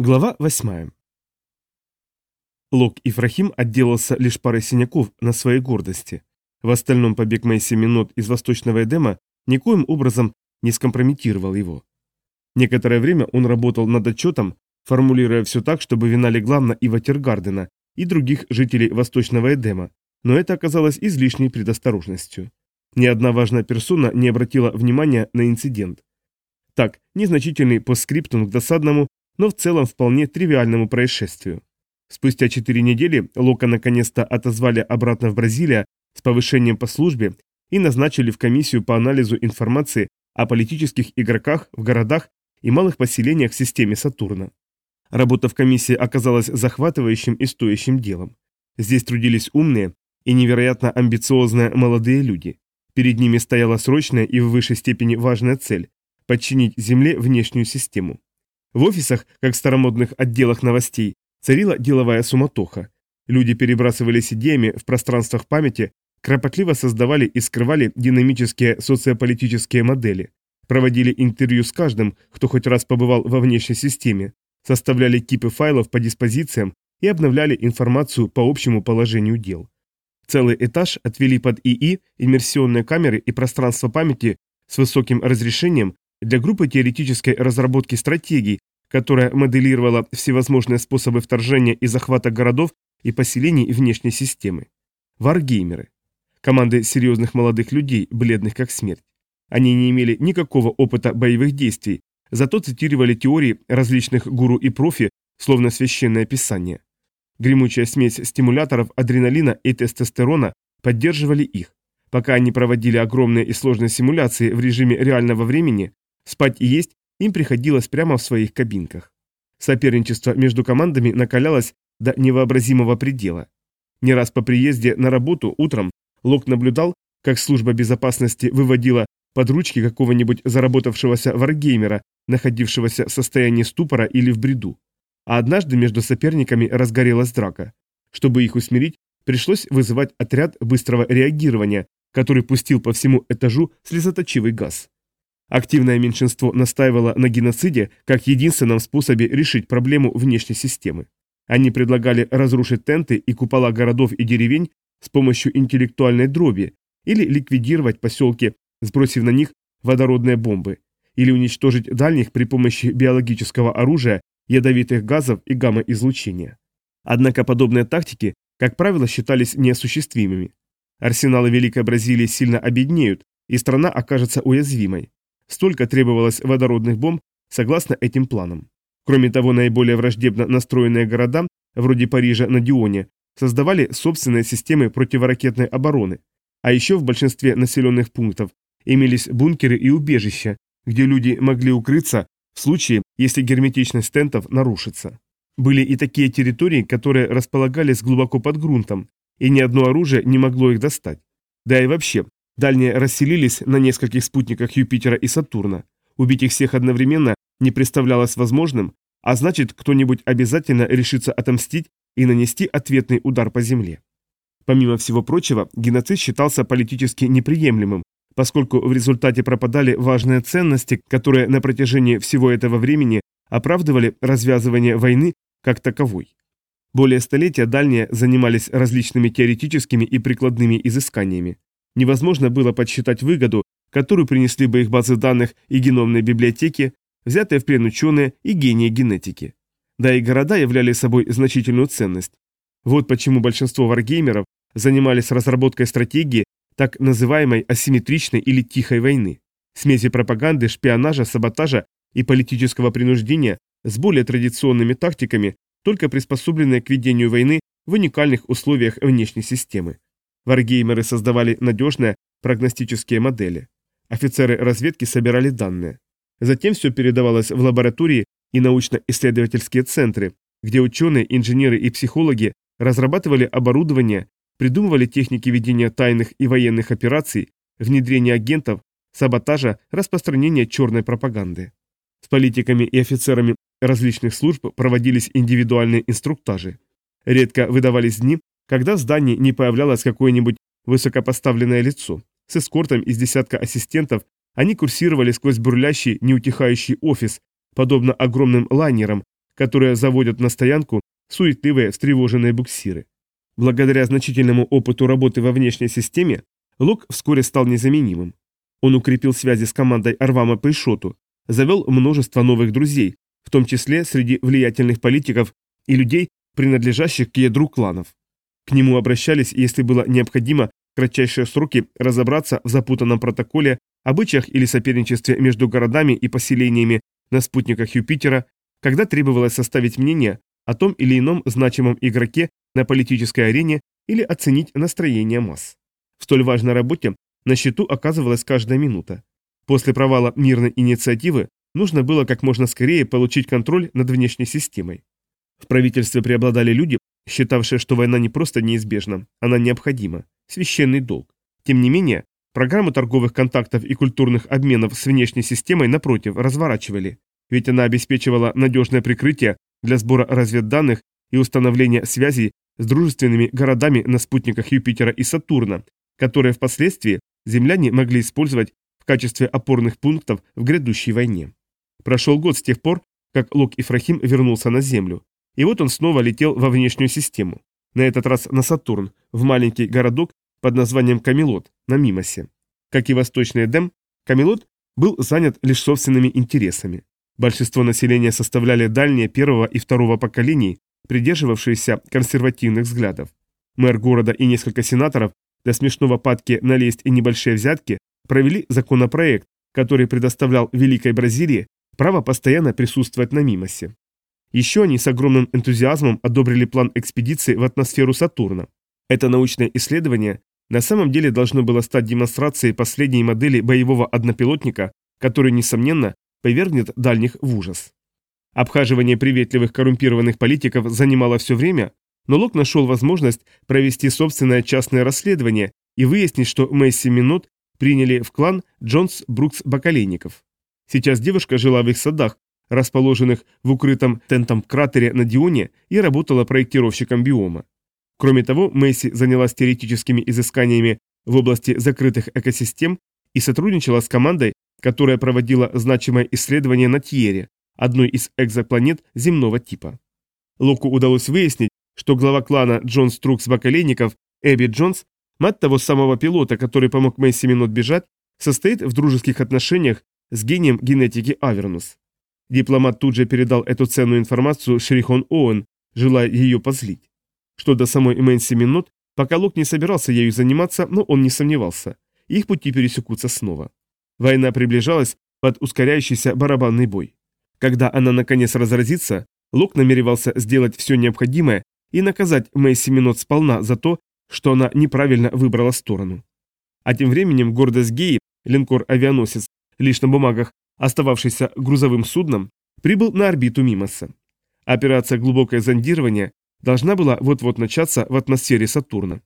Глава 8. Лок Ифрахим отделался лишь парой синяков на своей гордости. В остальном побег Мэйси Минот из Восточного Эдема никоим образом не скомпрометировал его. Некоторое время он работал над отчетом, формулируя все так, чтобы вина легла на Ива Тергардена и других жителей Восточного Эдема, но это оказалось излишней предосторожностью. Ни одна важная персона не обратила внимания на инцидент. Так, незначительный постскриптум к досадному но в целом вполне тривиальному происшествию. Спустя четыре недели Лока наконец-то отозвали обратно в Бразилию с повышением по службе и назначили в комиссию по анализу информации о политических игроках в городах и малых поселениях в системе Сатурна. Работа в комиссии оказалась захватывающим и стоящим делом. Здесь трудились умные и невероятно амбициозные молодые люди. Перед ними стояла срочная и в высшей степени важная цель – подчинить Земле внешнюю систему. В офисах, как в старомодных отделах новостей, царила деловая суматоха. Люди перебрасывались идеями в пространствах памяти, кропотливо создавали и скрывали динамические социополитические модели, проводили интервью с каждым, кто хоть раз побывал во внешней системе, составляли типы файлов по диспозициям и обновляли информацию по общему положению дел. Целый этаж отвели под ИИ, иммерсионные камеры и пространство памяти с высоким разрешением для группы теоретической разработки стратегий, которая моделировала всевозможные способы вторжения и захвата городов и поселений внешней системы. Варгеймеры. Команды серьезных молодых людей, бледных как смерть. Они не имели никакого опыта боевых действий, зато цитировали теории различных гуру и профи, словно священное писание. Гремучая смесь стимуляторов адреналина и тестостерона поддерживали их. Пока они проводили огромные и сложные симуляции в режиме реального времени, Спать и есть им приходилось прямо в своих кабинках. Соперничество между командами накалялось до невообразимого предела. Не раз по приезде на работу утром Лок наблюдал, как служба безопасности выводила под ручки какого-нибудь заработавшегося варгеймера, находившегося в состоянии ступора или в бреду. А однажды между соперниками разгорелась драка. Чтобы их усмирить, пришлось вызывать отряд быстрого реагирования, который пустил по всему этажу слезоточивый газ. Активное меньшинство настаивало на геноциде как единственном способе решить проблему внешней системы. Они предлагали разрушить тенты и купола городов и деревень с помощью интеллектуальной дроби или ликвидировать поселки, сбросив на них водородные бомбы, или уничтожить дальних при помощи биологического оружия, ядовитых газов и гамма-излучения. Однако подобные тактики, как правило, считались неосуществимыми. Арсеналы Великой Бразилии сильно обеднеют, и страна окажется уязвимой. Столько требовалось водородных бомб согласно этим планам. Кроме того, наиболее враждебно настроенные города, вроде Парижа на Дионе, создавали собственные системы противоракетной обороны, а еще в большинстве населенных пунктов имелись бункеры и убежища, где люди могли укрыться в случае, если герметичность тентов нарушится. Были и такие территории, которые располагались глубоко под грунтом, и ни одно оружие не могло их достать. Да и вообще, Дальние расселились на нескольких спутниках Юпитера и Сатурна. Убить их всех одновременно не представлялось возможным, а значит, кто-нибудь обязательно решится отомстить и нанести ответный удар по Земле. Помимо всего прочего, геноцид считался политически неприемлемым, поскольку в результате пропадали важные ценности, которые на протяжении всего этого времени оправдывали развязывание войны как таковой. Более столетия дальние занимались различными теоретическими и прикладными изысканиями. Невозможно было подсчитать выгоду, которую принесли бы их базы данных и геномные библиотеки, взятые в плен ученые и гении генетики. Да и города являли собой значительную ценность. Вот почему большинство варгеймеров занимались разработкой стратегии так называемой асимметричной или тихой войны, смеси пропаганды, шпионажа, саботажа и политического принуждения с более традиционными тактиками, только приспособленные к ведению войны в уникальных условиях внешней системы. Варгеймеры создавали надежные прогностические модели. Офицеры разведки собирали данные. Затем все передавалось в лаборатории и научно-исследовательские центры, где ученые, инженеры и психологи разрабатывали оборудование, придумывали техники ведения тайных и военных операций, внедрения агентов, саботажа, распространения черной пропаганды. С политиками и офицерами различных служб проводились индивидуальные инструктажи. Редко выдавались дни, когда в здании не появлялось какое-нибудь высокопоставленное лицо. С эскортом из десятка ассистентов они курсировали сквозь бурлящий, неутихающий офис, подобно огромным лайнерам, которые заводят на стоянку суетливые, встревоженные буксиры. Благодаря значительному опыту работы во внешней системе, Лок вскоре стал незаменимым. Он укрепил связи с командой Арвама Пейшоту, завел множество новых друзей, в том числе среди влиятельных политиков и людей, принадлежащих к ядру кланов. К нему обращались, если было необходимо, в кратчайшие сроки разобраться в запутанном протоколе, обычаях или соперничестве между городами и поселениями на спутниках Юпитера, когда требовалось составить мнение о том или ином значимом игроке на политической арене или оценить настроение масс. В столь важной работе на счету оказывалась каждая минута. После провала мирной инициативы нужно было как можно скорее получить контроль над внешней системой. В правительстве преобладали люди, считавшие, что война не просто неизбежна, она необходима, священный долг. Тем не менее, программу торговых контактов и культурных обменов с внешней системой, напротив, разворачивали, ведь она обеспечивала надежное прикрытие для сбора разведданных и установления связей с дружественными городами на спутниках Юпитера и Сатурна, которые впоследствии земляне могли использовать в качестве опорных пунктов в грядущей войне. Прошел год с тех пор, как Лок Ифрахим вернулся на Землю, и вот он снова летел во внешнюю систему, на этот раз на Сатурн, в маленький городок под названием Камелот, на Мимосе. Как и Восточный Эдем, Камелот был занят лишь собственными интересами. Большинство населения составляли дальние первого и второго поколений, придерживавшиеся консервативных взглядов. Мэр города и несколько сенаторов для смешного падки налезть и небольшие взятки провели законопроект, который предоставлял Великой Бразилии право постоянно присутствовать на Мимосе. Еще они с огромным энтузиазмом одобрили план экспедиции в атмосферу Сатурна. Это научное исследование на самом деле должно было стать демонстрацией последней модели боевого однопилотника, который, несомненно, повергнет дальних в ужас. Обхаживание приветливых коррумпированных политиков занимало все время, но Лок нашел возможность провести собственное частное расследование и выяснить, что Месси Минот приняли в клан Джонс Брукс Бакалейников. Сейчас девушка жила в их садах, расположенных в укрытом тентом кратере на Дионе и работала проектировщиком биома. Кроме того, Месси занялась теоретическими изысканиями в области закрытых экосистем и сотрудничала с командой, которая проводила значимое исследование на Тьере, одной из экзопланет земного типа. Локу удалось выяснить, что глава клана Джонс Трукс Бакалейников, Эбби Джонс, мать того самого пилота, который помог Месси минут бежать, состоит в дружеских отношениях с гением генетики Авернус. Дипломат тут же передал эту ценную информацию Шерихон Оуэн, желая ее позлить. Что до самой Мэнси Минот, пока Лок не собирался ею заниматься, но он не сомневался. Их пути пересекутся снова. Война приближалась под ускоряющийся барабанный бой. Когда она наконец разразится, Лок намеревался сделать все необходимое и наказать Мэйси Минот сполна за то, что она неправильно выбрала сторону. А тем временем гордость Геи, линкор-авианосец, лишь на бумагах остававшийся грузовым судном, прибыл на орбиту Мимоса. Операция «Глубокое зондирование» должна была вот-вот начаться в атмосфере Сатурна.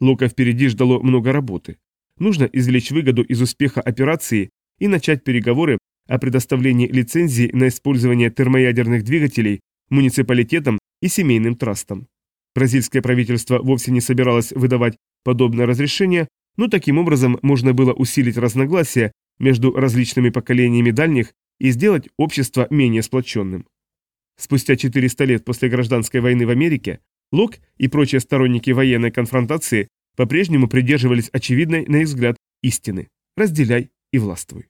Лока впереди ждало много работы. Нужно извлечь выгоду из успеха операции и начать переговоры о предоставлении лицензии на использование термоядерных двигателей муниципалитетам и семейным трастам. Бразильское правительство вовсе не собиралось выдавать подобное разрешение, но таким образом можно было усилить разногласия между различными поколениями дальних и сделать общество менее сплоченным. Спустя 400 лет после гражданской войны в Америке Лок и прочие сторонники военной конфронтации по-прежнему придерживались очевидной, на их взгляд, истины – разделяй и властвуй.